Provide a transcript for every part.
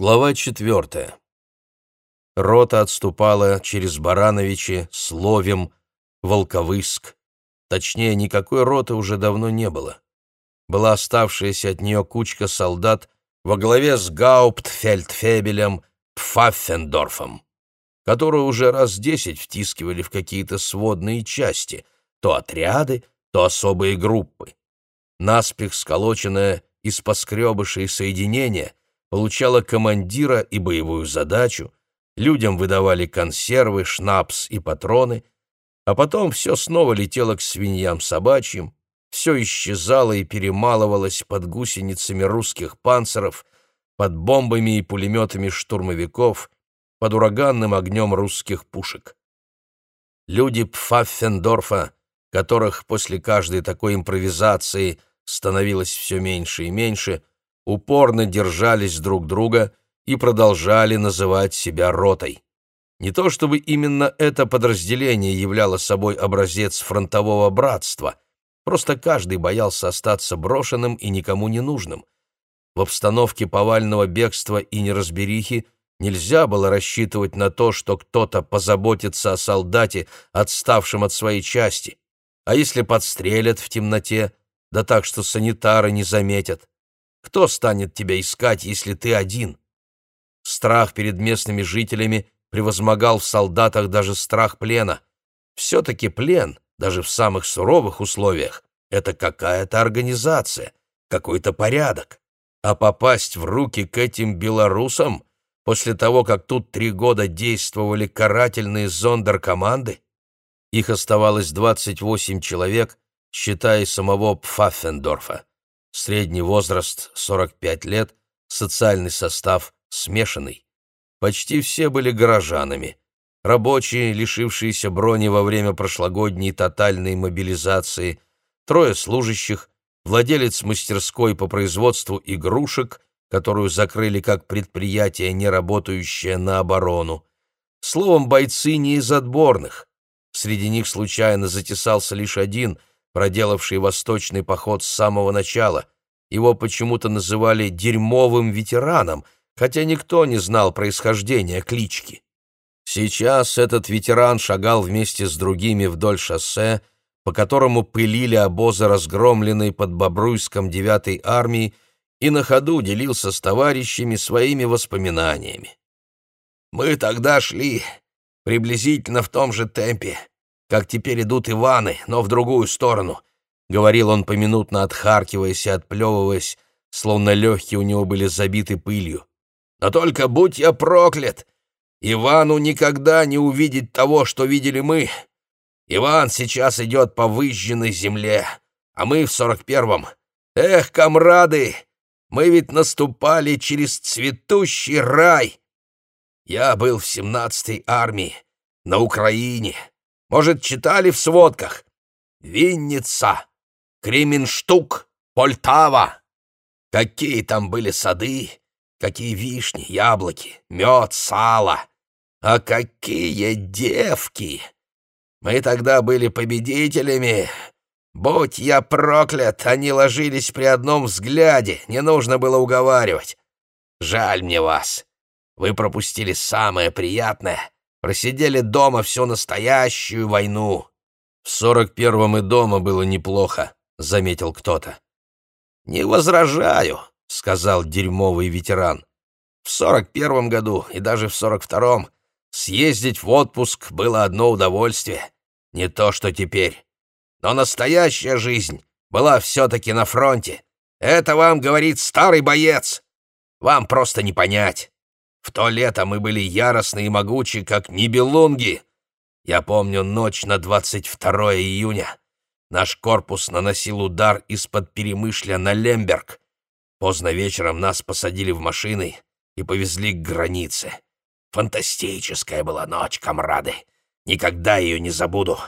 Глава четвертая. Рота отступала через Барановичи, Словем, Волковыск. Точнее, никакой роты уже давно не было. Была оставшаяся от нее кучка солдат во главе с Гауптфельдфебелем Пфаффендорфом, которую уже раз десять втискивали в какие-то сводные части, то отряды, то особые группы. Наспех сколоченное из поскребышей соединение получало командира и боевую задачу, людям выдавали консервы, шнапс и патроны, а потом все снова летело к свиньям собачьим, все исчезало и перемалывалось под гусеницами русских панцеров, под бомбами и пулеметами штурмовиков, под ураганным огнем русских пушек. Люди Пфаффендорфа, которых после каждой такой импровизации становилось все меньше и меньше, упорно держались друг друга и продолжали называть себя ротой. Не то чтобы именно это подразделение являло собой образец фронтового братства, просто каждый боялся остаться брошенным и никому не нужным. В обстановке повального бегства и неразберихи нельзя было рассчитывать на то, что кто-то позаботится о солдате, отставшем от своей части. А если подстрелят в темноте, да так, что санитары не заметят? Кто станет тебя искать, если ты один? Страх перед местными жителями превозмогал в солдатах даже страх плена. Все-таки плен, даже в самых суровых условиях, это какая-то организация, какой-то порядок. А попасть в руки к этим белорусам после того, как тут три года действовали карательные зондеркоманды? Их оставалось 28 человек, считая самого Пфаффендорфа. Средний возраст — 45 лет, социальный состав смешанный. Почти все были горожанами. Рабочие, лишившиеся брони во время прошлогодней тотальной мобилизации, трое служащих, владелец мастерской по производству игрушек, которую закрыли как предприятие, не работающее на оборону. Словом, бойцы не из отборных. Среди них случайно затесался лишь один — проделавший восточный поход с самого начала. Его почему-то называли «дерьмовым ветераном», хотя никто не знал происхождения клички. Сейчас этот ветеран шагал вместе с другими вдоль шоссе, по которому пылили обозы разгромленной под Бобруйском 9-й армии, и на ходу делился с товарищами своими воспоминаниями. «Мы тогда шли приблизительно в том же темпе как теперь идут Иваны, но в другую сторону», — говорил он поминутно отхаркиваясь и отплевываясь, словно легкие у него были забиты пылью. «Но только будь я проклят! Ивану никогда не увидеть того, что видели мы. Иван сейчас идет по выжженной земле, а мы в сорок первом. Эх, комрады, мы ведь наступали через цветущий рай. Я был в семнадцатой армии, на Украине, может, читали в сводках? Винница, Кременштук, Полтава. Какие там были сады, какие вишни, яблоки, мед, сало. А какие девки! Мы тогда были победителями. Будь я проклят, они ложились при одном взгляде, не нужно было уговаривать. Жаль мне вас. Вы пропустили самое приятное Просидели дома всю настоящую войну. В сорок первом и дома было неплохо, — заметил кто-то. «Не возражаю», — сказал дерьмовый ветеран. «В сорок первом году и даже в сорок втором съездить в отпуск было одно удовольствие, не то что теперь. Но настоящая жизнь была все-таки на фронте. Это вам говорит старый боец. Вам просто не понять. В то лето мы были яростны и могучи, как нибелунги. Я помню ночь на 22 июня. Наш корпус наносил удар из-под Перемышля на Лемберг. Поздно вечером нас посадили в машины и повезли к границе. Фантастическая была ночь, комрады. Никогда ее не забуду.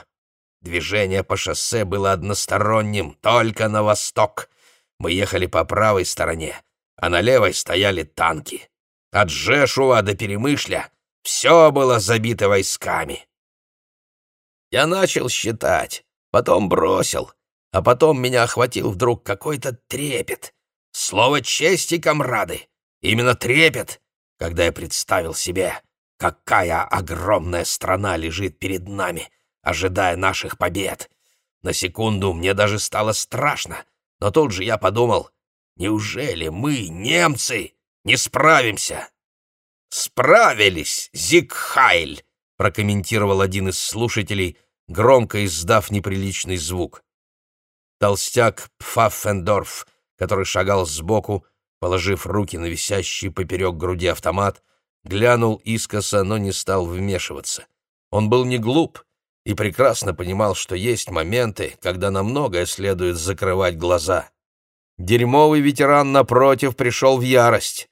Движение по шоссе было односторонним, только на восток. Мы ехали по правой стороне, а на левой стояли танки. От Жешува до Перемышля все было забито войсками. Я начал считать, потом бросил, а потом меня охватил вдруг какой-то трепет. Слово чести, комрады, именно трепет. когда я представил себе, какая огромная страна лежит перед нами, ожидая наших побед. На секунду мне даже стало страшно, но тут же я подумал, неужели мы, немцы, не справимся? «Справились, Зигхайль!» — прокомментировал один из слушателей, громко издав неприличный звук. Толстяк Пфаффендорф, который шагал сбоку, положив руки на висящий поперек груди автомат, глянул искоса, но не стал вмешиваться. Он был не глуп и прекрасно понимал, что есть моменты, когда на многое следует закрывать глаза. Дерьмовый ветеран, напротив, пришел в ярость.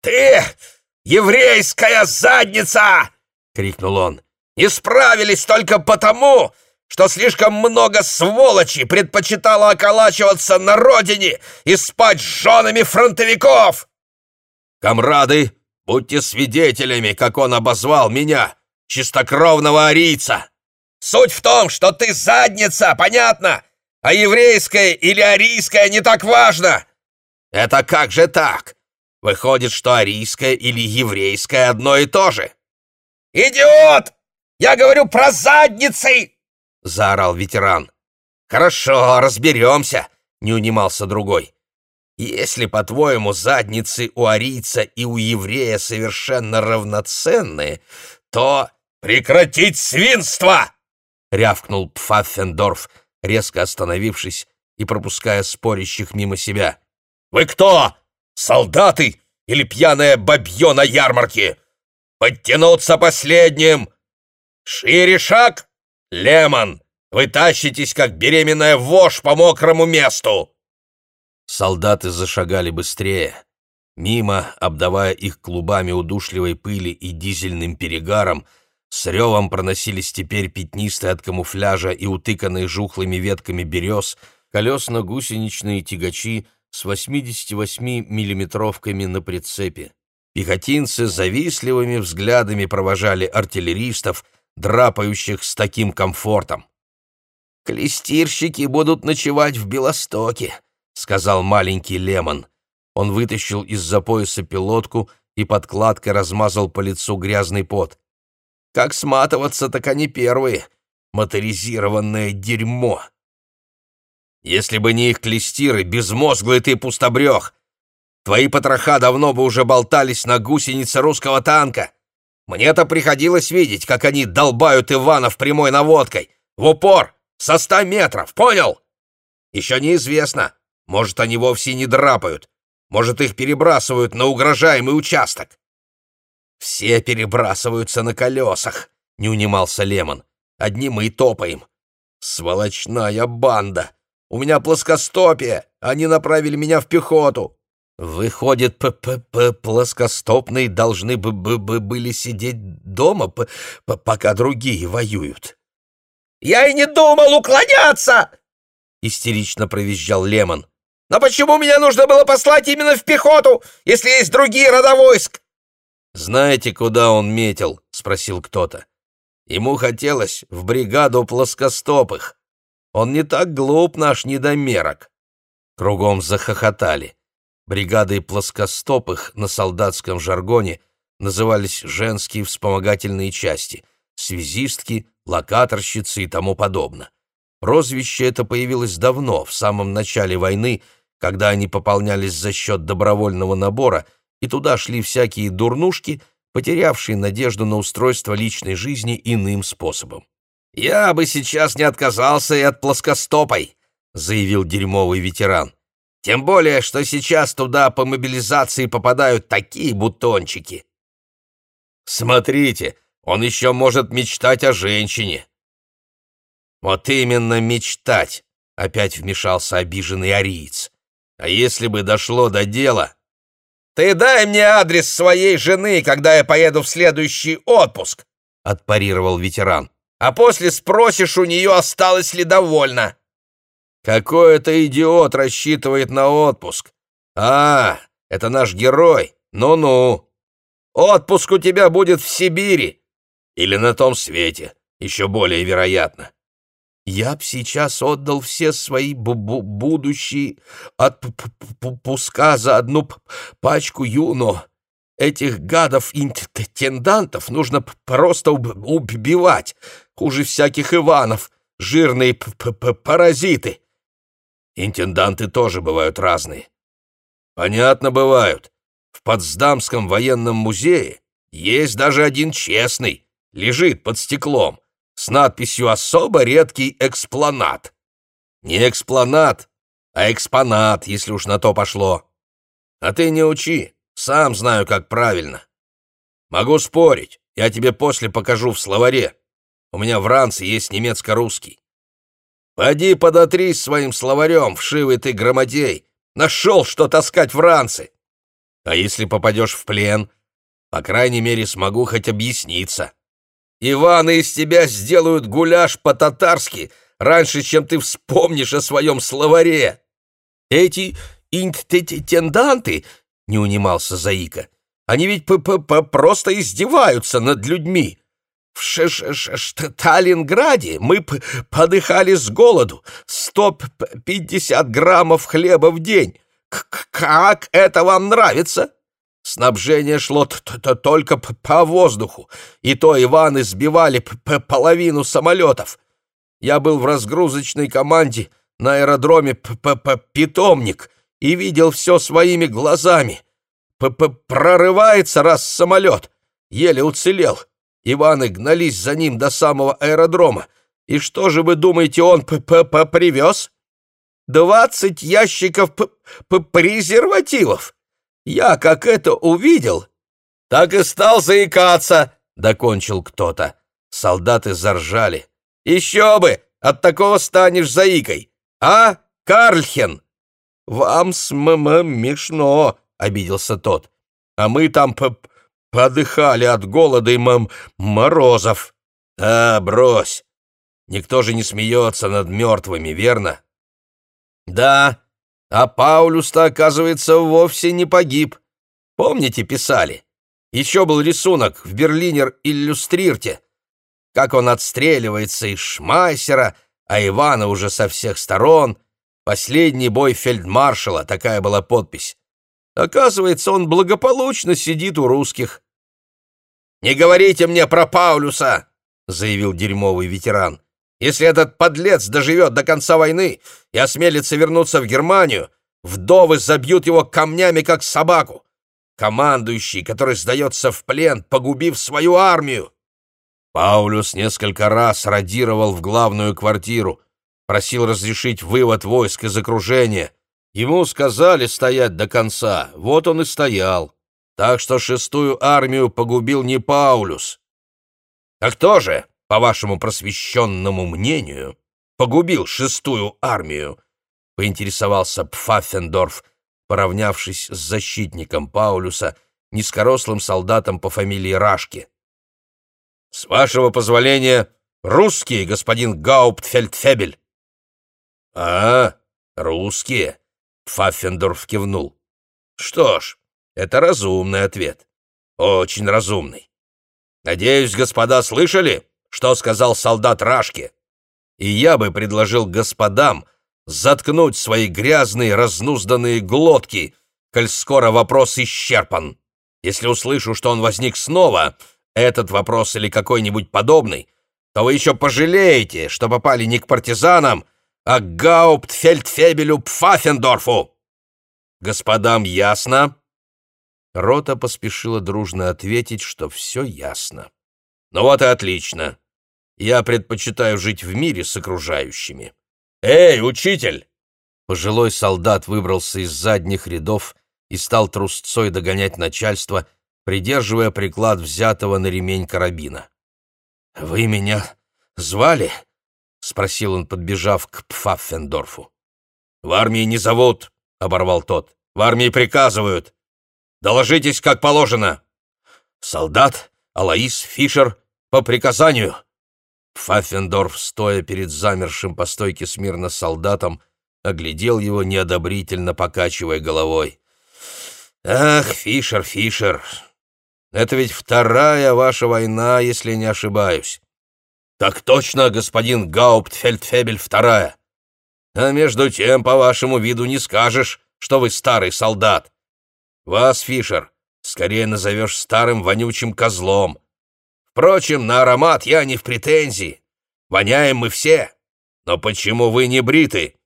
«Ты еврейская задница!» — крикнул он. «Не справились только потому, что слишком много сволочи предпочитало околачиваться на родине и спать с женами фронтовиков!» «Камрады, будьте свидетелями, как он обозвал меня, чистокровного арийца!» «Суть в том, что ты задница, понятно? А еврейская или арийская не так важно!» «Это как же так? Выходит, что арийское или еврейское одно и то же. «Идиот! Я говорю про задницы!» — заорал ветеран. «Хорошо, разберемся», — не унимался другой. «Если, по-твоему, задницы у арийца и у еврея совершенно равноценные, то...» «Прекратить свинство!» — рявкнул Пфаффендорф, резко остановившись и пропуская спорящих мимо себя. «Вы кто? Солдаты или пьяное бабье на ярмарке? Подтянуться последним! Шире шаг! Лемон, вы тащитесь, как беременная вошь по мокрому месту!» Солдаты зашагали быстрее. Мимо, обдавая их клубами удушливой пыли и дизельным перегаром, с ревом проносились теперь пятнистые от камуфляжа и утыканные жухлыми ветками берез колесно-гусеничные тягачи с 88-миллиметровками на прицепе. Пехотинцы завистливыми взглядами провожали артиллеристов, драпающих с таким комфортом. «Клестирщики будут ночевать в Белостоке», — сказал маленький Лемон. Он вытащил из-за пояса пилотку и подкладкой размазал по лицу грязный пот. «Как сматываться, так они первые. Моторизированное дерьмо!» Если бы не их клестиры, безмозглый ты пустобрех! Твои потроха давно бы уже болтались на гусенице русского танка. Мне-то приходилось видеть, как они долбают Иванов прямой наводкой, в упор, со ста метров, понял? Еще неизвестно, может, они вовсе не драпают, может, их перебрасывают на угрожаемый участок. Все перебрасываются на колесах, не унимался Лемон. Одни мы и топаем. Сволочная банда! У меня плоскостопие. Они направили меня в пехоту. Выходит, п -п -п плоскостопные должны бы, бы, бы были сидеть дома, п -п пока другие воюют. Я и не думал уклоняться! Истерично провизжал Лемон. Но почему меня нужно было послать именно в пехоту, если есть другие рода войск? Знаете, куда он метил? спросил кто-то. Ему хотелось в бригаду плоскостопых. Он не так глуп, наш недомерок. Кругом захохотали. Бригадой плоскостопых на солдатском жаргоне назывались женские вспомогательные части, связистки, локаторщицы и тому подобное. Прозвище это появилось давно, в самом начале войны, когда они пополнялись за счет добровольного набора, и туда шли всякие дурнушки, потерявшие надежду на устройство личной жизни иным способом. «Я бы сейчас не отказался и от плоскостопой», — заявил дерьмовый ветеран. «Тем более, что сейчас туда по мобилизации попадают такие бутончики». «Смотрите, он еще может мечтать о женщине». «Вот именно мечтать», — опять вмешался обиженный ариец. «А если бы дошло до дела...» «Ты дай мне адрес своей жены, когда я поеду в следующий отпуск», — отпарировал ветеран а после спросишь у нее, осталось ли довольна. Какой это идиот рассчитывает на отпуск? А, это наш герой. Ну-ну. Отпуск у тебя будет в Сибири. Или на том свете, еще более вероятно. Я б сейчас отдал все свои бу -бу будущие отпуска за одну пачку юно, Этих гадов-интендантов нужно просто убивать, хуже всяких Иванов, жирные п -п паразиты. Интенданты тоже бывают разные. Понятно, бывают. В Потсдамском военном музее есть даже один честный, лежит под стеклом, с надписью «Особо редкий экспланат». Не экспланат, а экспонат, если уж на то пошло. А ты не учи, сам знаю, как правильно. Могу спорить, я тебе после покажу в словаре. У меня в ранце есть немецко-русский. Поди подотрись своим словарем, вшивый ты грамотей. Нашел, что таскать в ранце. А если попадешь в плен, по крайней мере, смогу хоть объясниться. Иваны из тебя сделают гуляш по-татарски раньше, чем ты вспомнишь о своем словаре. Эти интенданты не унимался Заика. «Они ведь п -п -п просто издеваются над людьми. В Ш -ш -ш Сталинграде мы подыхали с голоду. Сто пятьдесят граммов хлеба в день. К как это вам нравится?» Снабжение шло т -т только по воздуху, и то Иваны сбивали п половину самолетов. Я был в разгрузочной команде на аэродроме п -п «Питомник», и видел все своими глазами. П -п Прорывается раз самолет. Еле уцелел. Иваны гнались за ним до самого аэродрома. И что же вы думаете, он п -п -п привез? Двадцать ящиков п -п презервативов. Я как это увидел, так и стал заикаться, — докончил кто-то. Солдаты заржали. Еще бы, от такого станешь заикой. А, Карльхен? «Вам смешно», — обиделся тот. «А мы там п подыхали от голода и мам морозов». «А, брось! Никто же не смеется над мертвыми, верно?» «Да, а Паулюс-то, оказывается, вовсе не погиб. Помните, писали? Еще был рисунок в Берлинер иллюстрирте, как он отстреливается из Шмайсера, а Ивана уже со всех сторон — Последний бой фельдмаршала, такая была подпись. Оказывается, он благополучно сидит у русских. «Не говорите мне про Паулюса!» — заявил дерьмовый ветеран. «Если этот подлец доживет до конца войны и осмелится вернуться в Германию, вдовы забьют его камнями, как собаку. Командующий, который сдается в плен, погубив свою армию!» Паулюс несколько раз радировал в главную квартиру — просил разрешить вывод войск из окружения. Ему сказали стоять до конца, вот он и стоял. Так что шестую армию погубил не Паулюс. А кто же, по вашему просвещенному мнению, погубил шестую армию? Поинтересовался Пфаффендорф, поравнявшись с защитником Паулюса, низкорослым солдатом по фамилии Рашки. «С вашего позволения, русский господин Гауптфельдфебель!» «А, русские?» — Пфаффендорф кивнул. «Что ж, это разумный ответ. Очень разумный. Надеюсь, господа слышали, что сказал солдат Рашки? И я бы предложил господам заткнуть свои грязные разнузданные глотки, коль скоро вопрос исчерпан. Если услышу, что он возник снова, этот вопрос или какой-нибудь подобный, то вы еще пожалеете, что попали не к партизанам, а Гауптфельдфебелю Пфаффендорфу! Господам ясно?» Рота поспешила дружно ответить, что все ясно. «Ну вот и отлично. Я предпочитаю жить в мире с окружающими. Эй, учитель!» Пожилой солдат выбрался из задних рядов и стал трусцой догонять начальство, придерживая приклад взятого на ремень карабина. «Вы меня звали?» — спросил он, подбежав к Пфаффендорфу. «В армии не зовут», — оборвал тот. «В армии приказывают. Доложитесь, как положено». «Солдат Алаис Фишер по приказанию». Пфаффендорф, стоя перед замершим по стойке смирно солдатом, оглядел его, неодобрительно покачивая головой. «Ах, Фишер, Фишер, это ведь вторая ваша война, если не ошибаюсь. «Так точно, господин Гауптфельдфебель вторая. А между тем, по вашему виду, не скажешь, что вы старый солдат. Вас, Фишер, скорее назовешь старым вонючим козлом. Впрочем, на аромат я не в претензии. Воняем мы все. Но почему вы не бриты?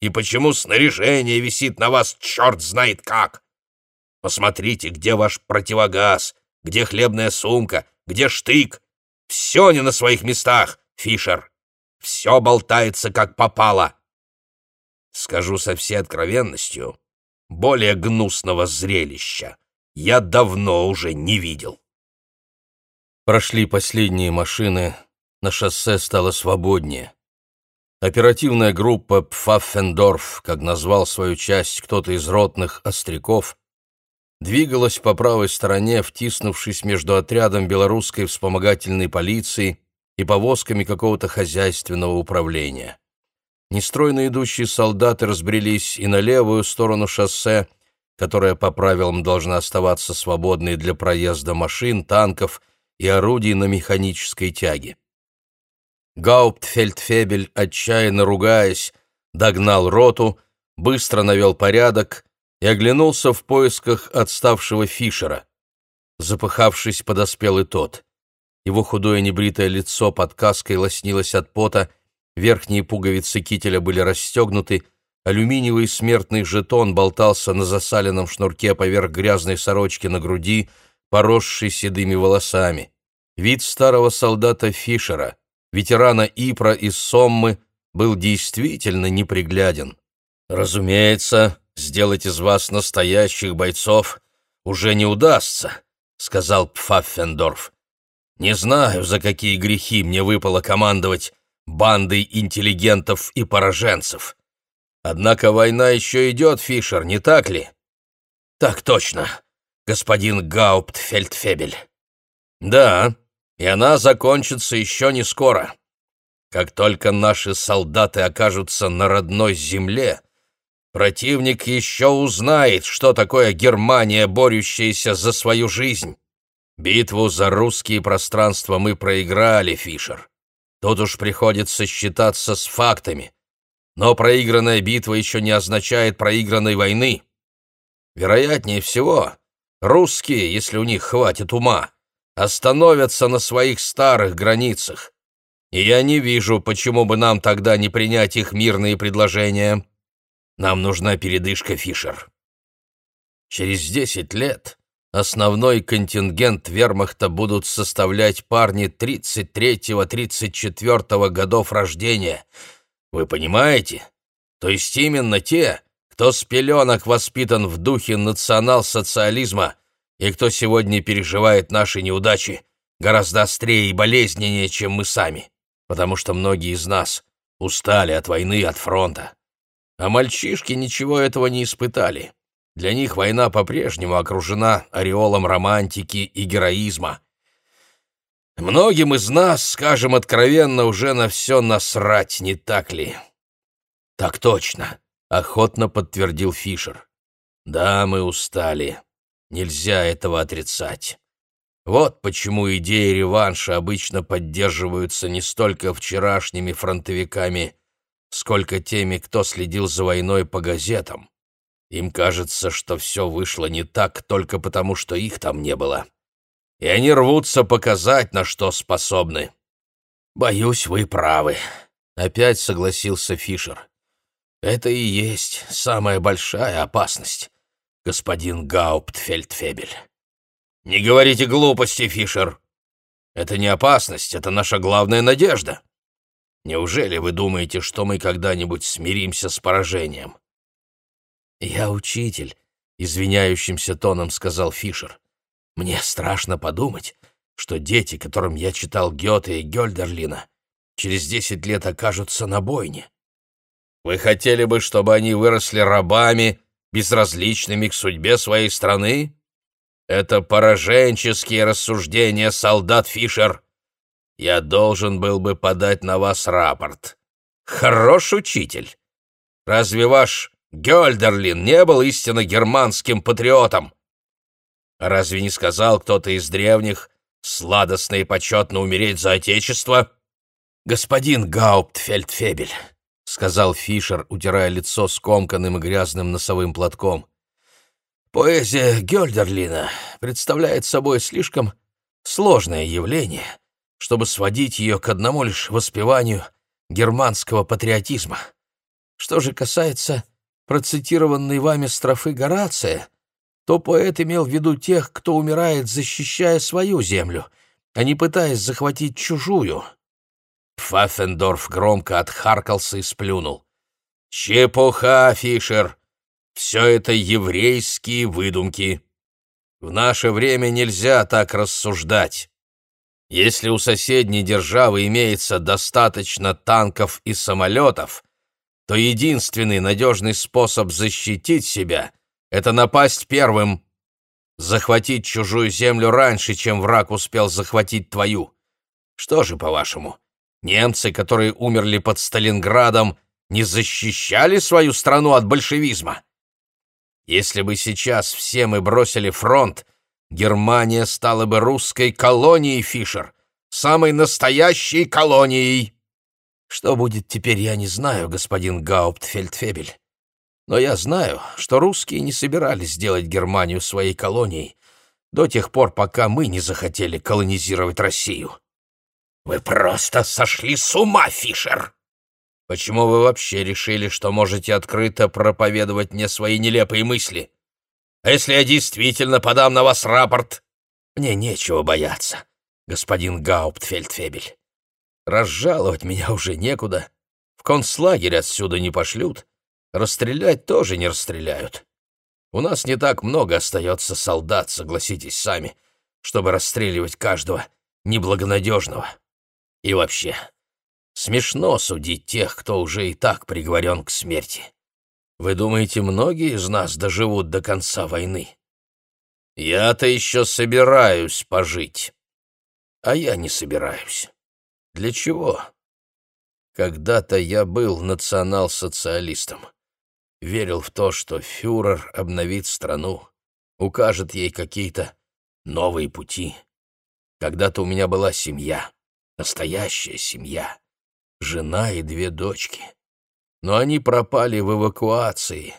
И почему снаряжение висит на вас черт знает как? Посмотрите, где ваш противогаз, где хлебная сумка, где штык. Все не на своих местах, Фишер. Все болтается, как попало. Скажу со всей откровенностью, более гнусного зрелища я давно уже не видел. Прошли последние машины, на шоссе стало свободнее. Оперативная группа «Пфаффендорф», как назвал свою часть кто-то из ротных остряков, двигалась по правой стороне, втиснувшись между отрядом белорусской вспомогательной полиции и повозками какого-то хозяйственного управления. Нестройно идущие солдаты разбрелись и на левую сторону шоссе, которая по правилам должна оставаться свободной для проезда машин, танков и орудий на механической тяге. Гауптфельдфебель, отчаянно ругаясь, догнал роту, быстро навел порядок и оглянулся в поисках отставшего Фишера. Запыхавшись, подоспел и тот. Его худое небритое лицо под каской лоснилось от пота, Верхние пуговицы кителя были расстегнуты, алюминиевый смертный жетон болтался на засаленном шнурке поверх грязной сорочки на груди, поросшей седыми волосами. Вид старого солдата Фишера, ветерана Ипра из Соммы, был действительно непригляден. «Разумеется, сделать из вас настоящих бойцов уже не удастся», — сказал Пфаффендорф. «Не знаю, за какие грехи мне выпало командовать бандой интеллигентов и пораженцев. Однако война еще идет, Фишер, не так ли? Так точно, господин Гауптфельдфебель. Да, и она закончится еще не скоро. Как только наши солдаты окажутся на родной земле, противник еще узнает, что такое Германия, борющаяся за свою жизнь. Битву за русские пространства мы проиграли, Фишер. Тут уж приходится считаться с фактами. Но проигранная битва еще не означает проигранной войны. Вероятнее всего, русские, если у них хватит ума, остановятся на своих старых границах. И я не вижу, почему бы нам тогда не принять их мирные предложения. Нам нужна передышка, Фишер. Через десять лет Основной контингент вермахта будут составлять парни 33-34 годов рождения. Вы понимаете? То есть именно те, кто с пеленок воспитан в духе национал-социализма и кто сегодня переживает наши неудачи гораздо острее и болезненнее, чем мы сами, потому что многие из нас устали от войны, от фронта. А мальчишки ничего этого не испытали. Для них война по-прежнему окружена ореолом романтики и героизма. Многим из нас, скажем откровенно, уже на все насрать, не так ли? Так точно, охотно подтвердил Фишер. Да, мы устали. Нельзя этого отрицать. Вот почему идеи реванша обычно поддерживаются не столько вчерашними фронтовиками, сколько теми, кто следил за войной по газетам. Им кажется, что все вышло не так только потому, что их там не было. И они рвутся показать, на что способны. Боюсь, вы правы. Опять согласился Фишер. Это и есть самая большая опасность, господин Гауптфельдфебель. Не говорите глупости, Фишер. Это не опасность, это наша главная надежда. Неужели вы думаете, что мы когда-нибудь смиримся с поражением? «Я учитель», — извиняющимся тоном сказал Фишер. «Мне страшно подумать, что дети, которым я читал Гёте и Гёльдерлина, через десять лет окажутся на бойне. Вы хотели бы, чтобы они выросли рабами, безразличными к судьбе своей страны? Это пораженческие рассуждения, солдат Фишер. Я должен был бы подать на вас рапорт. Хорош учитель. Разве ваш Гёльдерлин не был истинно германским патриотом. Разве не сказал кто-то из древних сладостно и почетно умереть за отечество? Господин Гауптфельдфебель, — сказал Фишер, утирая лицо скомканным и грязным носовым платком, Поэзия Гёльдерлина представляет собой слишком сложное явление, чтобы сводить ее к одному лишь воспеванию германского патриотизма. Что же касается процитированной вами строфы Горация, то поэт имел в виду тех, кто умирает, защищая свою землю, а не пытаясь захватить чужую. Пфаффендорф громко отхаркался и сплюнул. «Чепуха, Фишер! Все это еврейские выдумки. В наше время нельзя так рассуждать. Если у соседней державы имеется достаточно танков и самолетов, то единственный надежный способ защитить себя — это напасть первым, захватить чужую землю раньше, чем враг успел захватить твою. Что же, по-вашему, немцы, которые умерли под Сталинградом, не защищали свою страну от большевизма? Если бы сейчас все мы бросили фронт, Германия стала бы русской колонией, Фишер, самой настоящей колонией. Что будет теперь, я не знаю, господин Гауптфельдфебель. Но я знаю, что русские не собирались сделать Германию своей колонией до тех пор, пока мы не захотели колонизировать Россию. Вы просто сошли с ума, Фишер! Почему вы вообще решили, что можете открыто проповедовать мне свои нелепые мысли? А если я действительно подам на вас рапорт? Мне нечего бояться, господин Гауптфельдфебель. Разжаловать меня уже некуда. В концлагерь отсюда не пошлют. Расстрелять тоже не расстреляют. У нас не так много остается солдат, согласитесь сами, чтобы расстреливать каждого неблагонадежного. И вообще, Смешно судить тех, кто уже и так приговорен к смерти. Вы думаете, многие из нас доживут до конца войны? Я-то еще собираюсь пожить. А я не собираюсь. Для чего? Когда-то я был национал-социалистом. Верил в то, что фюрер обновит страну, укажет ей какие-то новые пути. Когда-то у меня была семья, настоящая семья жена и две дочки. Но они пропали в эвакуации.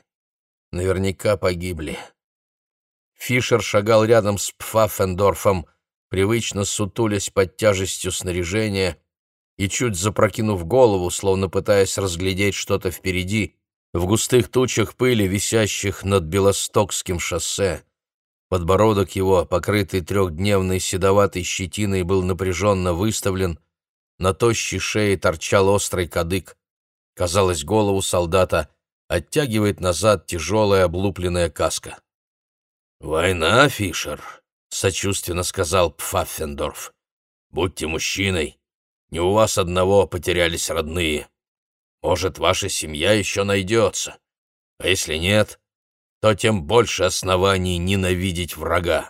Наверняка погибли. Фишер шагал рядом с Пфаффендорфом, привычно сутулясь под тяжестью снаряжения и чуть запрокинув голову, словно пытаясь разглядеть что-то впереди, в густых тучах пыли, висящих над Белостокским шоссе. Подбородок его, покрытый трехдневной седоватой щетиной, был напряженно выставлен, на тощей шее торчал острый кадык. Казалось, голову солдата оттягивает назад тяжелая облупленная каска. «Война, Фишер», — сочувственно сказал Пфаффендорф. «Будьте мужчиной. Не у вас одного потерялись родные. Может, ваша семья еще найдется. А если нет, то тем больше оснований ненавидеть врага.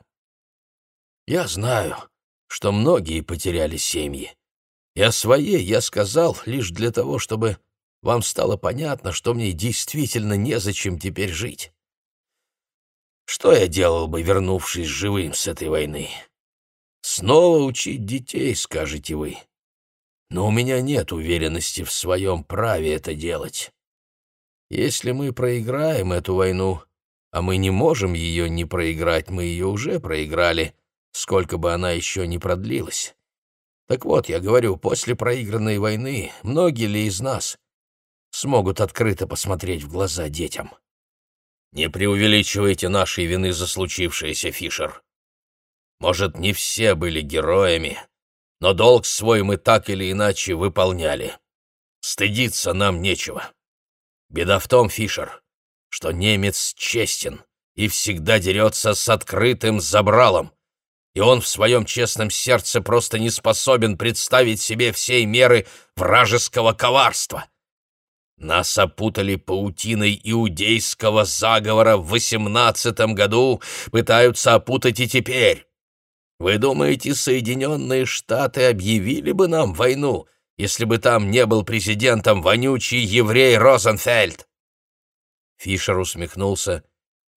Я знаю, что многие потеряли семьи. И о своей я сказал лишь для того, чтобы вам стало понятно, что мне действительно незачем теперь жить. Что я делал бы, вернувшись живым с этой войны? Снова учить детей, скажете вы. Но у меня нет уверенности в своем праве это делать. Если мы проиграем эту войну, а мы не можем ее не проиграть, мы ее уже проиграли, сколько бы она еще ни продлилась. Так вот, я говорю, после проигранной войны многие ли из нас смогут открыто посмотреть в глаза детям? Не преувеличивайте нашей вины за случившееся, Фишер. Может, не все были героями, но долг свой мы так или иначе выполняли. Стыдиться нам нечего. Беда в том, Фишер, что немец честен и всегда дерется с открытым забралом и он в своем честном сердце просто не способен представить себе всей меры вражеского коварства. Нас опутали паутиной иудейского заговора в восемнадцатом году, пытаются опутать и теперь. Вы думаете, Соединенные Штаты объявили бы нам войну, если бы там не был президентом вонючий еврей Розенфельд?» Фишер усмехнулся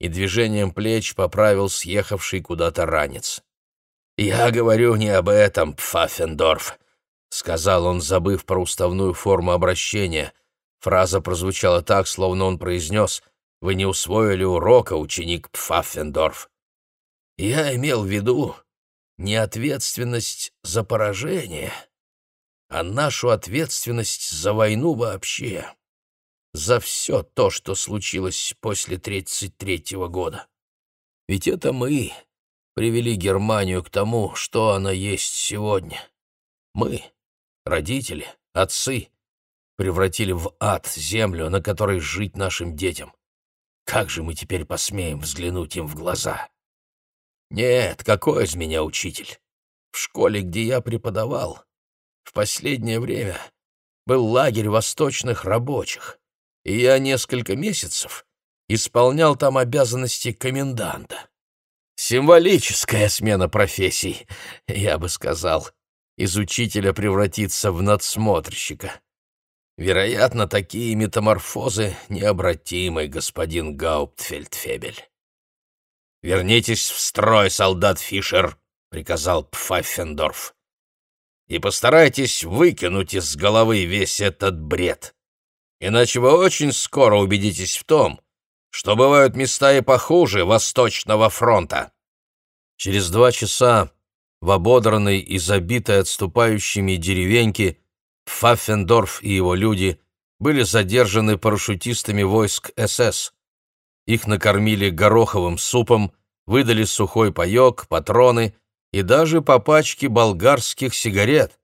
и движением плеч поправил съехавший куда-то ранец. «Я говорю не об этом, Пфаффендорф», — сказал он, забыв про уставную форму обращения. Фраза прозвучала так, словно он произнес вы не усвоили урока, ученик Пфаффендорф. Я имел в виду не ответственность за поражение, а нашу ответственность за войну вообще, за все то, что случилось после 33-го года. Ведь это мы привели Германию к тому, что она есть сегодня. Мы, родители, отцы, превратили в ад землю, на которой жить нашим детям. Как же мы теперь посмеем взглянуть им в глаза? Нет, какой из меня учитель? В школе, где я преподавал, в последнее время был лагерь восточных рабочих, и я несколько месяцев исполнял там обязанности коменданта. Символическая смена профессий, я бы сказал, из учителя превратиться в надсмотрщика. Вероятно, такие метаморфозы необратимы, господин Гауптфельдфебель. «Вернитесь в строй, солдат Фишер», — приказал Пфаффендорф и постарайтесь выкинуть из головы весь этот бред. Иначе вы очень скоро убедитесь в том, что бывают места и похуже Восточного фронта. Через два часа в ободранной и забитой отступающими деревеньке Пфаффендорф и его люди были задержаны парашютистами войск СС. Их накормили гороховым супом, выдали сухой паек, патроны — и даже по пачке болгарских сигарет.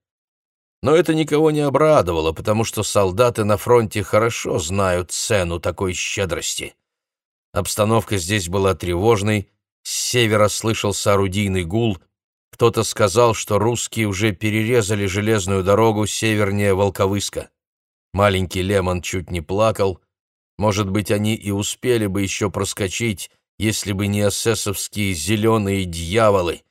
Но это никого не обрадовало, потому что солдаты на фронте хорошо знают цену такой щедрости. Обстановка здесь была тревожной, с севера слышался орудийный гул, кто-то сказал, что русские уже перерезали железную дорогу севернее Волковыска. Маленький Лемон чуть не плакал. Может быть, они и успели бы еще проскочить, если бы не эсэсовские зеленые дьяволы,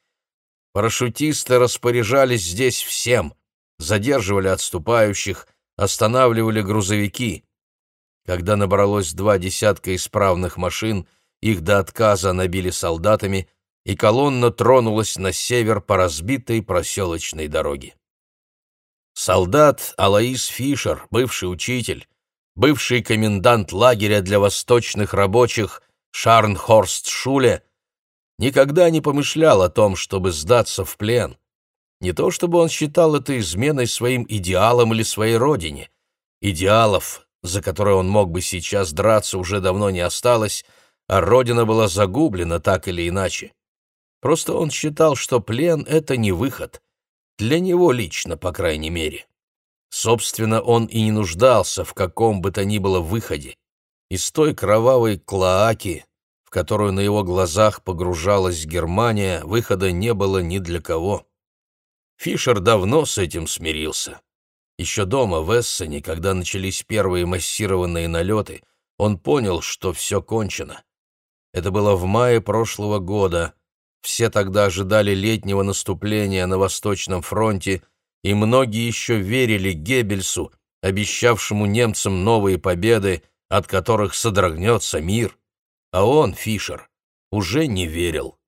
Парашютисты распоряжались здесь всем, задерживали отступающих, останавливали грузовики. Когда набралось два десятка исправных машин, их до отказа набили солдатами, и колонна тронулась на север по разбитой проселочной дороге. Солдат Алаис Фишер, бывший учитель, бывший комендант лагеря для восточных рабочих Шарнхорст Шуле, никогда не помышлял о том, чтобы сдаться в плен. Не то чтобы он считал это изменой своим идеалам или своей родине. Идеалов, за которые он мог бы сейчас драться, уже давно не осталось, а родина была загублена так или иначе. Просто он считал, что плен — это не выход. Для него лично, по крайней мере. Собственно, он и не нуждался в каком бы то ни было выходе. Из той кровавой клоаки, которую на его глазах погружалась Германия, выхода не было ни для кого. Фишер давно с этим смирился. Еще дома, в Эссене, когда начались первые массированные налеты, он понял, что все кончено. Это было в мае прошлого года. Все тогда ожидали летнего наступления на Восточном фронте, и многие еще верили Геббельсу, обещавшему немцам новые победы, от которых содрогнется мир а он, Фишер, уже не верил.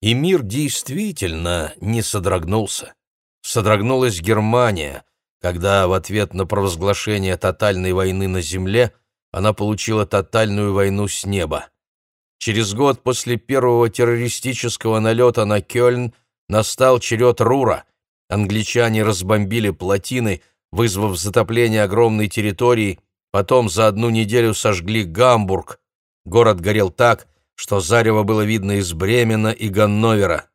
И мир действительно не содрогнулся. Содрогнулась Германия, когда в ответ на провозглашение тотальной войны на земле она получила тотальную войну с неба. Через год после первого террористического налета на Кёльн настал черед Рура. Англичане разбомбили плотины, вызвав затопление огромной территории, потом за одну неделю сожгли Гамбург, Город горел так, что зарево было видно из Бремена и Ганновера.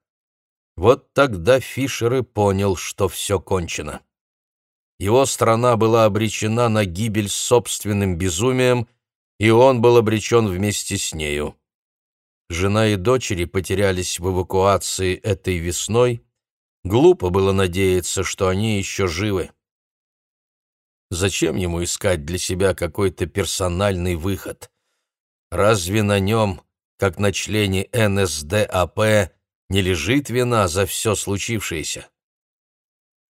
Вот тогда Фишер и понял, что все кончено. Его страна была обречена на гибель собственным безумием, и он был обречен вместе с нею. Жена и дочери потерялись в эвакуации этой весной. Глупо было надеяться, что они еще живы. Зачем ему искать для себя какой-то персональный выход? Разве на нем, как на члене НСДАП, не лежит вина за все случившееся?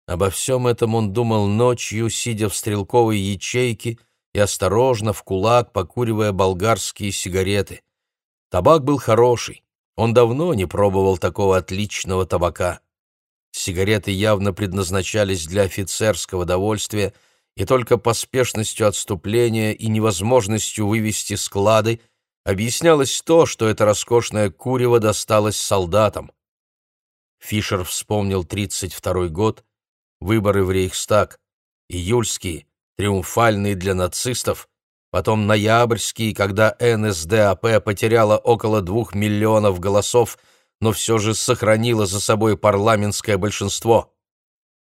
Обо всем этом он думал ночью, сидя в стрелковой ячейке и осторожно в кулак покуривая болгарские сигареты. Табак был хороший, он давно не пробовал такого отличного табака. Сигареты явно предназначались для офицерского довольствия, и только поспешностью отступления и невозможностью вывести склады объяснялось то, что это роскошное курево досталось солдатам. Фишер вспомнил 32 год, выборы в Рейхстаг, июльские, триумфальные для нацистов, потом ноябрьские, когда НСДАП потеряла около двух миллионов голосов, но все же сохранила за собой парламентское большинство.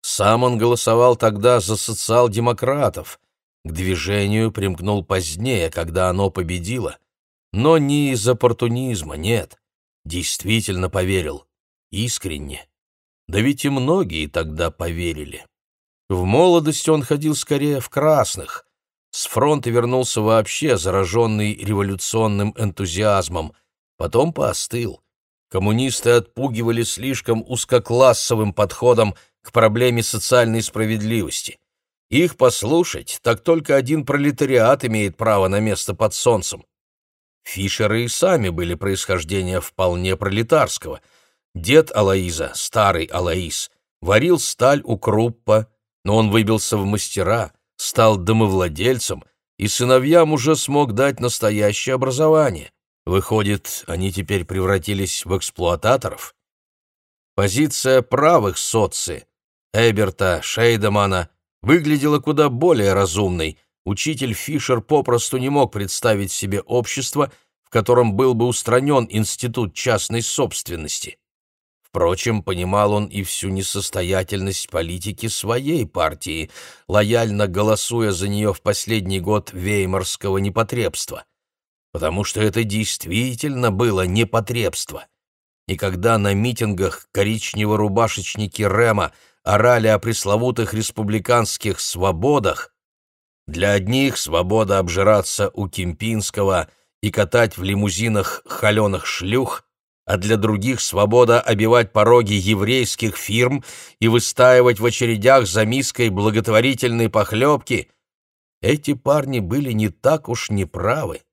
Сам он голосовал тогда за социал-демократов, к движению примкнул позднее, когда оно победило, но не из оппортунизма, нет, действительно поверил, искренне. Да ведь и многие тогда поверили. В молодости он ходил скорее в красных. С фронта вернулся вообще зараженный революционным энтузиазмом. Потом поостыл. Коммунисты отпугивали слишком узкоклассовым подходом к проблеме социальной справедливости. Их послушать, так только один пролетариат имеет право на место под солнцем. Фишеры и сами были происхождения вполне пролетарского. Дед Алаиза, старый Алаиз, варил сталь у Круппа, но он выбился в мастера, стал домовладельцем, и сыновьям уже смог дать настоящее образование. Выходит, они теперь превратились в эксплуататоров? Позиция правых соци, Эберта, Шейдемана, выглядела куда более разумной. Учитель Фишер попросту не мог представить себе общество, в котором был бы устранен институт частной собственности. Впрочем, понимал он и всю несостоятельность политики своей партии, лояльно голосуя за нее в последний год веймарского непотребства. Потому что это действительно было непотребство. И когда на митингах коричнево-рубашечники Рема орали о пресловутых республиканских свободах, для одних свобода обжираться у Кемпинского и катать в лимузинах холеных шлюх, а для других свобода обивать пороги еврейских фирм и выстаивать в очередях за миской благотворительной похлебки, эти парни были не так уж неправы.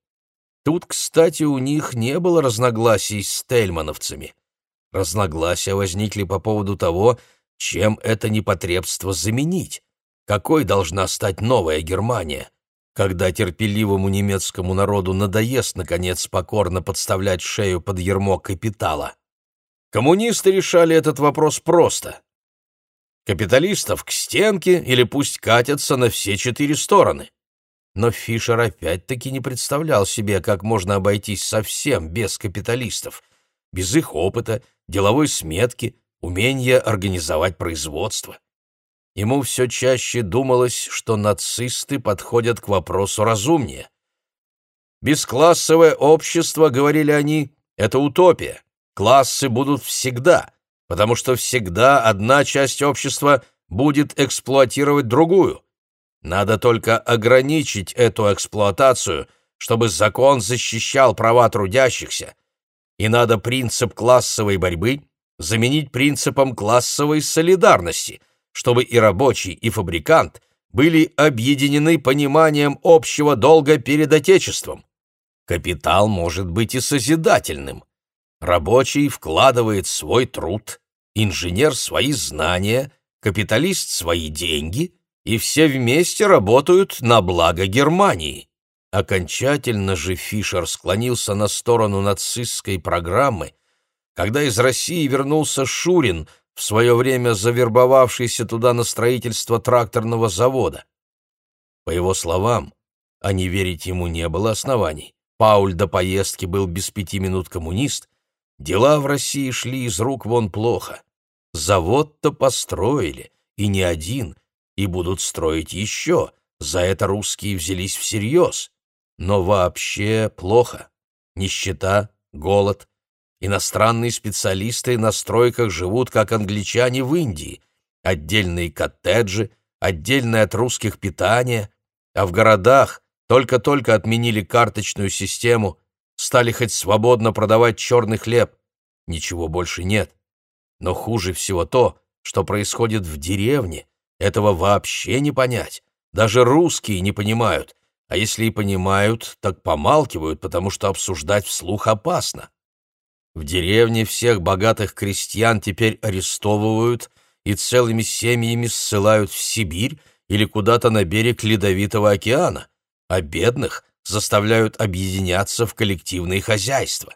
Тут, кстати, у них не было разногласий с тельмановцами. Разногласия возникли по поводу того, чем это непотребство заменить, какой должна стать новая Германия когда терпеливому немецкому народу надоест, наконец, покорно подставлять шею под ермо капитала. Коммунисты решали этот вопрос просто. Капиталистов к стенке или пусть катятся на все четыре стороны. Но Фишер опять-таки не представлял себе, как можно обойтись совсем без капиталистов, без их опыта, деловой сметки, умения организовать производство. Ему все чаще думалось, что нацисты подходят к вопросу разумнее. «Бесклассовое общество, — говорили они, — это утопия. Классы будут всегда, потому что всегда одна часть общества будет эксплуатировать другую. Надо только ограничить эту эксплуатацию, чтобы закон защищал права трудящихся, и надо принцип классовой борьбы заменить принципом классовой солидарности — чтобы и рабочий, и фабрикант были объединены пониманием общего долга перед Отечеством. Капитал может быть и созидательным. Рабочий вкладывает свой труд, инженер свои знания, капиталист свои деньги, и все вместе работают на благо Германии. Окончательно же Фишер склонился на сторону нацистской программы, когда из России вернулся Шурин в свое время завербовавшийся туда на строительство тракторного завода. По его словам, а не верить ему не было оснований, Пауль до поездки был без пяти минут коммунист, дела в России шли из рук вон плохо. Завод-то построили, и не один, и будут строить еще, за это русские взялись всерьез. Но вообще плохо. Нищета, голод, Иностранные специалисты на стройках живут, как англичане в Индии. Отдельные коттеджи, отдельное от русских питание, а в городах только-только отменили карточную систему, стали хоть свободно продавать черный хлеб. Ничего больше нет. Но хуже всего то, что происходит в деревне. Этого вообще не понять. Даже русские не понимают. А если и понимают, так помалкивают, потому что обсуждать вслух опасно. В деревне всех богатых крестьян теперь арестовывают и целыми семьями ссылают в Сибирь или куда-то на берег Ледовитого океана, а бедных заставляют объединяться в коллективные хозяйства.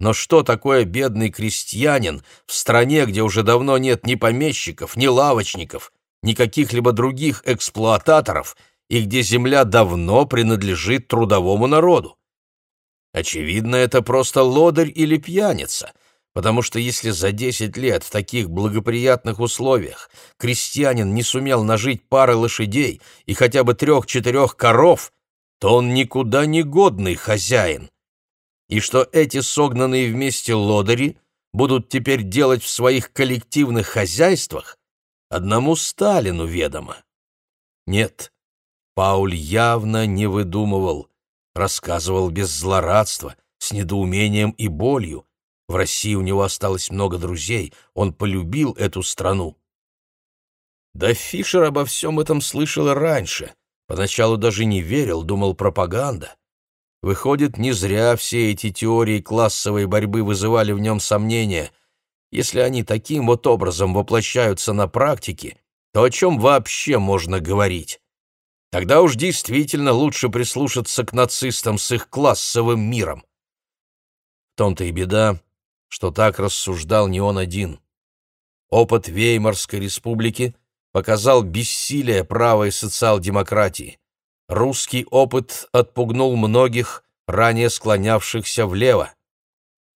Но что такое бедный крестьянин в стране, где уже давно нет ни помещиков, ни лавочников, ни каких-либо других эксплуататоров, и где земля давно принадлежит трудовому народу? Очевидно, это просто лодырь или пьяница, потому что если за десять лет в таких благоприятных условиях крестьянин не сумел нажить пары лошадей и хотя бы трех-четырех коров, то он никуда не годный хозяин и что эти согнанные вместе лодыри будут теперь делать в своих коллективных хозяйствах, одному Сталину ведомо. Нет, Пауль явно не выдумывал, рассказывал без злорадства, с недоумением и болью. В России у него осталось много друзей, он полюбил эту страну. Да Фишер обо всем этом слышал раньше, поначалу даже не верил, думал пропаганда. Выходит, не зря все эти теории классовой борьбы вызывали в нем сомнения. Если они таким вот образом воплощаются на практике, то о чем вообще можно говорить? Тогда уж действительно лучше прислушаться к нацистам с их классовым миром. В том-то и беда, что так рассуждал не он один. Опыт Веймарской республики показал бессилие правой социал-демократии. Русский опыт отпугнул многих, ранее склонявшихся влево.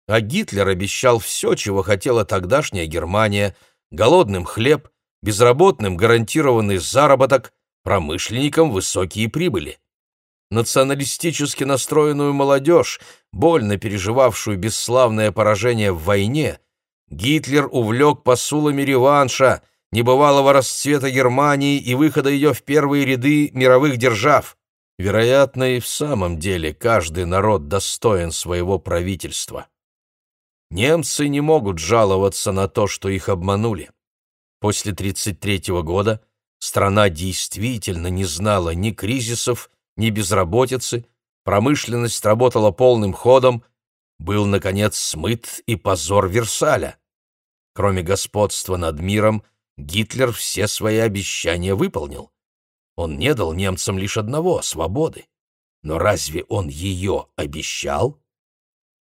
А Гитлер обещал все, чего хотела тогдашняя Германия, голодным хлеб, безработным гарантированный заработок, промышленникам высокие прибыли. Националистически настроенную молодежь, больно переживавшую бесславное поражение в войне, Гитлер увлек посулами реванша, небывалого расцвета Германии и выхода ее в первые ряды мировых держав. Вероятно, и в самом деле каждый народ достоин своего правительства. Немцы не могут жаловаться на то, что их обманули. После 1933 года страна действительно не знала ни кризисов, ни безработицы, промышленность работала полным ходом, был, наконец, смыт и позор Версаля. Кроме господства над миром, Гитлер все свои обещания выполнил. Он не дал немцам лишь одного — свободы. Но разве он ее обещал?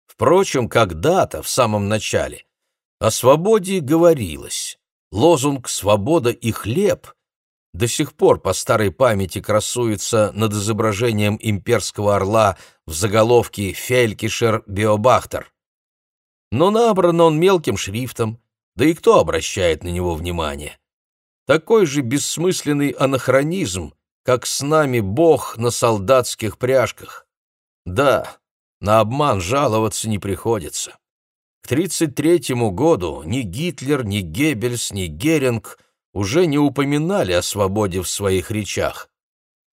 Впрочем, когда-то, в самом начале, о свободе говорилось. Лозунг «Свобода и хлеб» до сих пор по старой памяти красуется над изображением имперского орла в заголовке «Фелькишер Биобахтер». Но набран он мелким шрифтом, да и кто обращает на него внимание? Такой же бессмысленный анахронизм, как с нами Бог на солдатских пряжках. Да, на обман жаловаться не приходится. К 1933 году ни Гитлер, ни Геббельс, ни Геринг уже не упоминали о свободе в своих речах.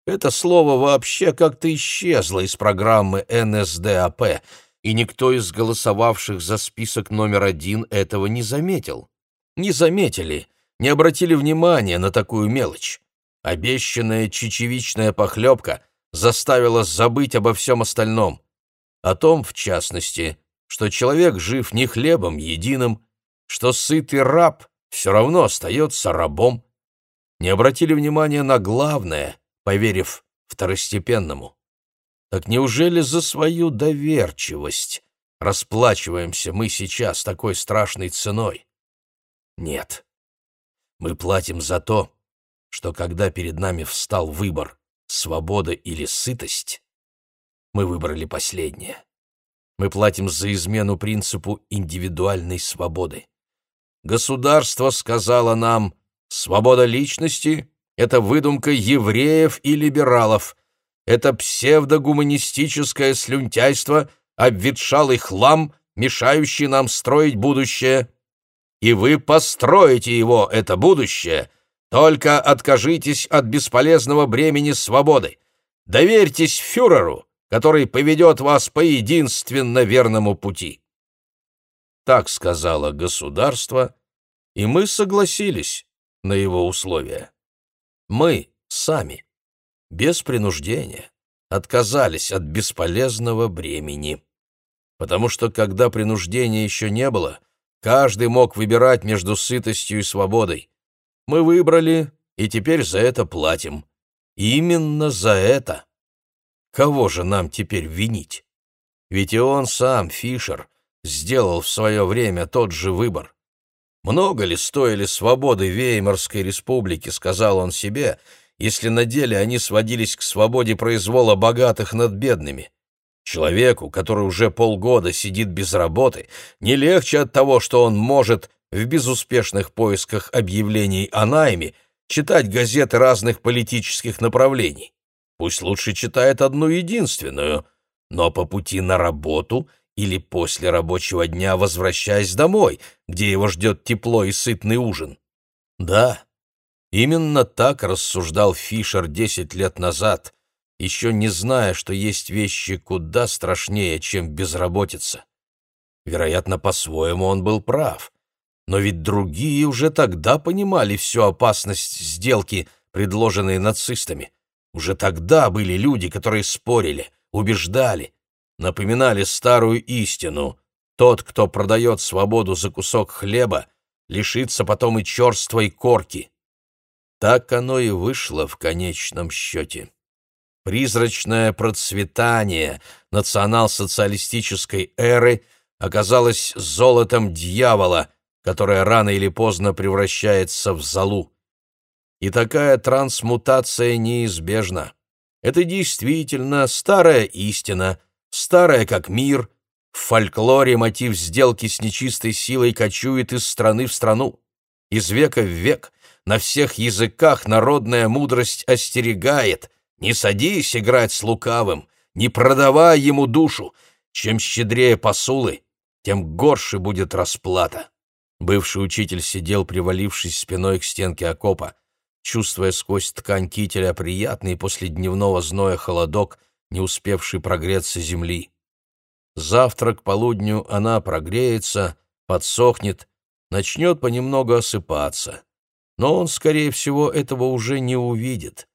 Это слово вообще как-то исчезло из программы НСДАП, и никто из голосовавших за список номер один этого не заметил. Не заметили, не обратили внимания на такую мелочь. Обещанная чечевичная похлебка заставила забыть обо всем остальном. О том, в частности, что человек жив не хлебом единым, что сытый раб все равно остается рабом. Не обратили внимания на главное, поверив второстепенному. Так неужели за свою доверчивость расплачиваемся мы сейчас такой страшной ценой? Нет. Мы платим за то, что когда перед нами встал выбор свобода или сытость, мы выбрали последнее. Мы платим за измену принципу индивидуальной свободы. Государство сказало нам, свобода личности — это выдумка евреев и либералов, это псевдогуманистическое слюнтяйство, обветшалый хлам, мешающий нам строить будущее. И вы построите его, это будущее, только откажитесь от бесполезного бремени свободы. Доверьтесь фюреру, который поведет вас по единственно верному пути. Так сказала государство, и мы согласились на его условия. Мы сами без принуждения, отказались от бесполезного бремени. Потому что, когда принуждения еще не было, каждый мог выбирать между сытостью и свободой. Мы выбрали, и теперь за это платим. Именно за это. Кого же нам теперь винить? Ведь и он сам, Фишер, сделал в свое время тот же выбор. Много ли стоили свободы Веймарской республики, сказал он себе, если на деле они сводились к свободе произвола богатых над бедными? Человеку, который уже полгода сидит без работы, не легче от того, что он может в безуспешных поисках объявлений о найме читать газеты разных политических направлений. Пусть лучше читает одну единственную, но по пути на работу или после рабочего дня возвращаясь домой, где его ждет тепло и сытный ужин. Да, именно так рассуждал Фишер десять лет назад, еще не зная, что есть вещи куда страшнее, чем безработица. Вероятно, по-своему он был прав. Но ведь другие уже тогда понимали всю опасность сделки, предложенной нацистами. Уже тогда были люди, которые спорили, убеждали, напоминали старую истину. Тот, кто продает свободу за кусок хлеба, лишится потом и черствой корки. Так оно и вышло в конечном счете. Призрачное процветание национал-социалистической эры оказалось золотом дьявола, которое рано или поздно превращается в золу. И такая трансмутация неизбежна. Это действительно старая истина, старая как мир. В фольклоре мотив сделки с нечистой силой кочует из страны в страну. Из века в век на всех языках народная мудрость остерегает — не садись играть с лукавым, не продавай ему душу. Чем щедрее посулы, тем горше будет расплата. Бывший учитель сидел, привалившись спиной к стенке окопа, чувствуя сквозь ткань кителя приятный после дневного зноя холодок, не успевший прогреться земли. Завтра к полудню она прогреется, подсохнет, начнет понемногу осыпаться. Но он, скорее всего, этого уже не увидит.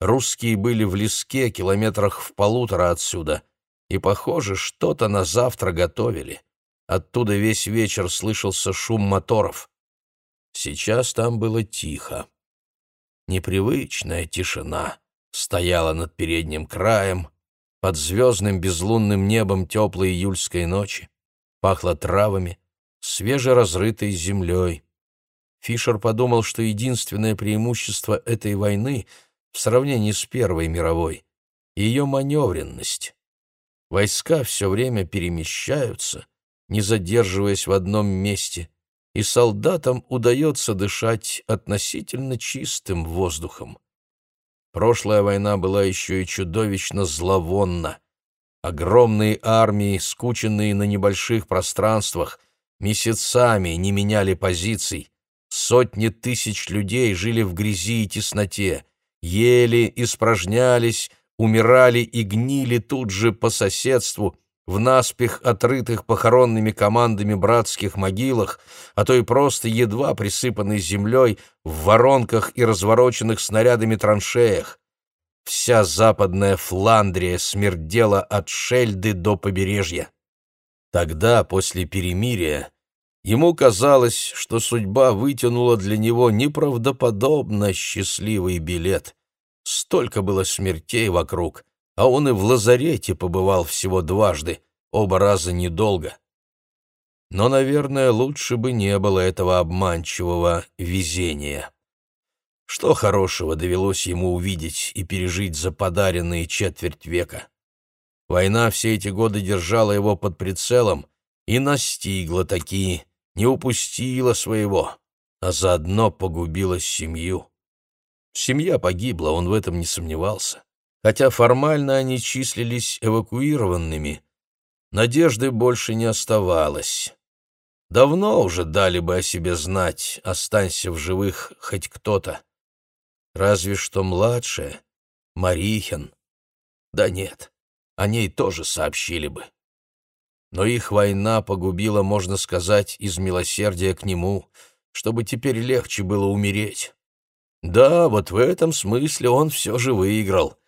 Русские были в леске, километрах в полутора отсюда, и, похоже, что-то на завтра готовили. Оттуда весь вечер слышался шум моторов. Сейчас там было тихо. Непривычная тишина стояла над передним краем, под звездным безлунным небом теплой июльской ночи, пахло травами, свежеразрытой землей. Фишер подумал, что единственное преимущество этой войны — в сравнении с Первой мировой, ее маневренность. Войска все время перемещаются, не задерживаясь в одном месте, и солдатам удается дышать относительно чистым воздухом. Прошлая война была еще и чудовищно зловонна. Огромные армии, скученные на небольших пространствах, месяцами не меняли позиций. Сотни тысяч людей жили в грязи и тесноте, ели, испражнялись, умирали и гнили тут же по соседству, в наспех отрытых похоронными командами братских могилах, а то и просто едва присыпанной землей в воронках и развороченных снарядами траншеях. Вся западная Фландрия смердела от Шельды до побережья. Тогда, после перемирия, ему казалось, что судьба вытянула для него неправдоподобно счастливый билет. Столько было смертей вокруг, а он и в лазарете побывал всего дважды, оба раза недолго. Но, наверное, лучше бы не было этого обманчивого везения. Что хорошего довелось ему увидеть и пережить за подаренные четверть века? Война все эти годы держала его под прицелом и настигла такие, не упустила своего, а заодно погубила семью. Семья погибла, он в этом не сомневался. Хотя формально они числились эвакуированными, надежды больше не оставалось. Давно уже дали бы о себе знать, останься в живых хоть кто-то. Разве что младшая, Марихин. Да нет, о ней тоже сообщили бы. Но их война погубила, можно сказать, из милосердия к нему, чтобы теперь легче было умереть. Да, вот в этом смысле он все же выиграл.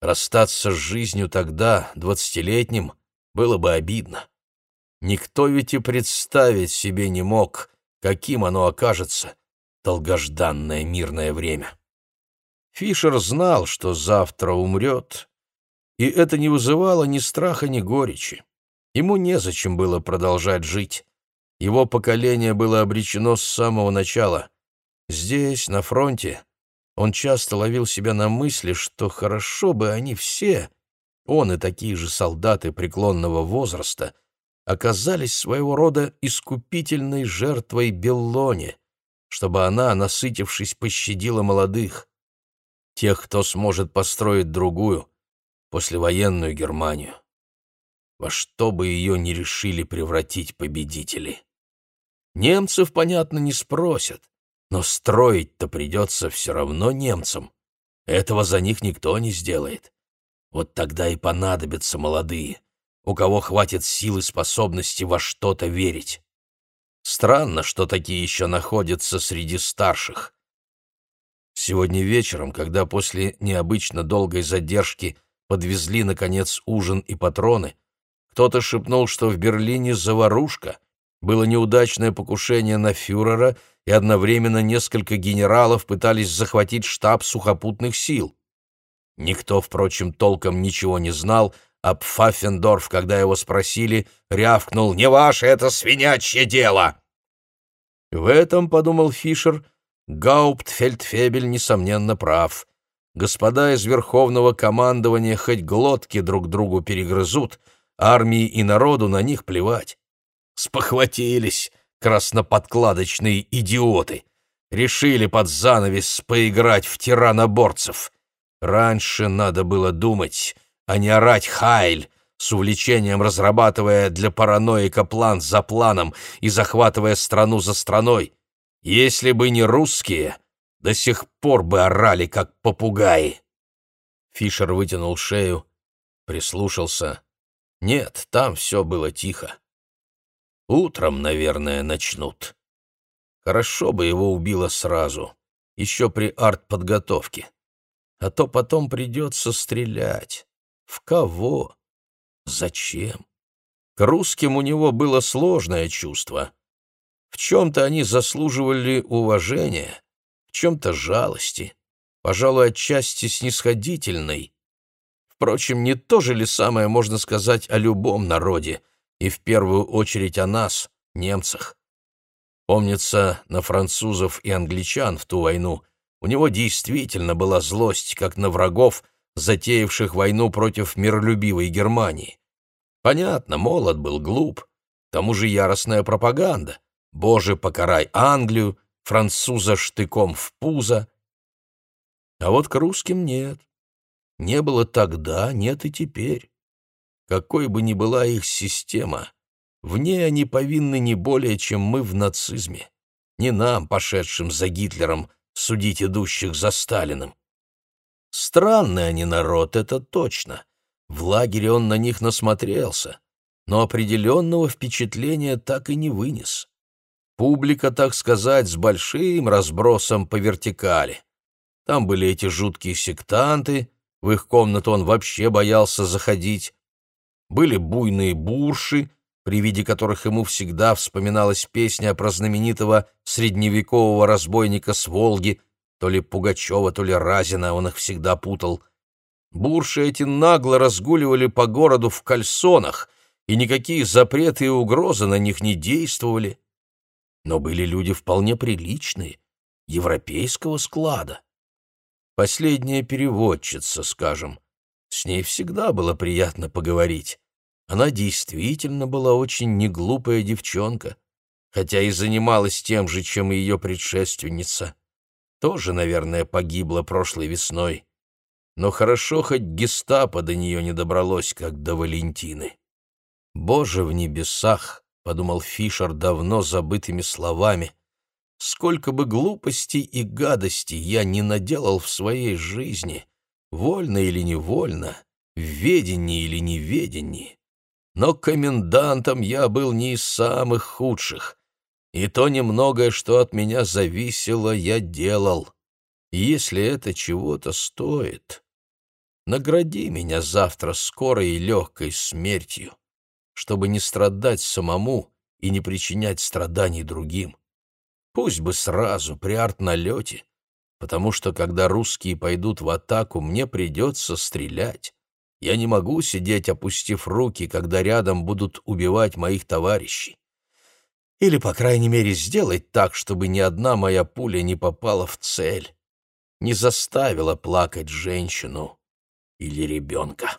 Расстаться с жизнью тогда, двадцатилетним, было бы обидно. Никто ведь и представить себе не мог, каким оно окажется, долгожданное мирное время. Фишер знал, что завтра умрет, и это не вызывало ни страха, ни горечи. Ему незачем было продолжать жить. Его поколение было обречено с самого начала. Здесь, на фронте, он часто ловил себя на мысли, что хорошо бы они все, он и такие же солдаты преклонного возраста, оказались своего рода искупительной жертвой Беллоне, чтобы она, насытившись, пощадила молодых, тех, кто сможет построить другую, послевоенную Германию. Во что бы ее ни решили превратить победители. Немцев, понятно, не спросят, но строить-то придется все равно немцам. Этого за них никто не сделает. Вот тогда и понадобятся молодые, у кого хватит сил и способности во что-то верить. Странно, что такие еще находятся среди старших. Сегодня вечером, когда после необычно долгой задержки подвезли, наконец, ужин и патроны, кто-то шепнул, что в Берлине заварушка, было неудачное покушение на фюрера, и одновременно несколько генералов пытались захватить штаб сухопутных сил. Никто, впрочем, толком ничего не знал, а Пфаффендорф, когда его спросили, рявкнул «Не ваше это свинячье дело!» В этом, — подумал Фишер, — Гауптфельдфебель, несомненно, прав. Господа из Верховного командования хоть глотки друг другу перегрызут, армии и народу на них плевать. Спохватились, красноподкладочные идиоты. Решили под занавес поиграть в тираноборцев. Раньше надо было думать, а не орать «Хайль», с увлечением разрабатывая для параноика план за планом и захватывая страну за страной. Если бы не русские, до сих пор бы орали, как попугаи. Фишер вытянул шею, прислушался. Нет, там все было тихо. Утром, наверное, начнут. Хорошо бы его убило сразу, еще при артподготовке. А то потом придется стрелять. В кого? Зачем? К русским у него было сложное чувство. В чем-то они заслуживали уважения, в чем-то жалости, пожалуй, отчасти снисходительной. Впрочем, не то же ли самое можно сказать о любом народе, и в первую очередь о нас, немцах? Помнится, на французов и англичан в ту войну у него действительно была злость, как на врагов, затеявших войну против миролюбивой Германии. Понятно, молод был, глуп. К тому же яростная пропаганда. «Боже, покарай Англию», «Француза штыком в пузо». А вот к русским нет. Не было тогда, нет и теперь. Какой бы ни была их система, в ней они повинны не более, чем мы в нацизме. Не нам, пошедшим за Гитлером, судить идущих за Сталиным. Странный они народ, это точно. В лагере он на них насмотрелся, но определенного впечатления так и не вынес. Публика, так сказать, с большим разбросом по вертикали. Там были эти жуткие сектанты, в их комнату он вообще боялся заходить. Были буйные бурши, при виде которых ему всегда вспоминалась песня про знаменитого средневекового разбойника с Волги, то ли Пугачева, то ли Разина, он их всегда путал. Бурши эти нагло разгуливали по городу в кальсонах, и никакие запреты и угрозы на них не действовали. Но были люди вполне приличные, европейского склада. Последняя переводчица, скажем, с ней всегда было приятно поговорить. Она действительно была очень неглупая девчонка, хотя и занималась тем же, чем и ее предшественница. Тоже, наверное, погибла прошлой весной но хорошо хоть гестапо до нее не добралось, как до Валентины. «Боже в небесах!» — подумал Фишер давно забытыми словами. «Сколько бы глупостей и гадостей я не наделал в своей жизни, вольно или невольно, в ведении или неведении, но комендантом я был не из самых худших, и то немногое, что от меня зависело, я делал. Если это чего-то стоит, награди меня завтра скорой и легкой смертью, чтобы не страдать самому и не причинять страданий другим. Пусть бы сразу, при артналете, потому что, когда русские пойдут в атаку, мне придется стрелять. Я не могу сидеть, опустив руки, когда рядом будут убивать моих товарищей. Или, по крайней мере, сделать так, чтобы ни одна моя пуля не попала в цель, не заставила плакать женщину или ребенка.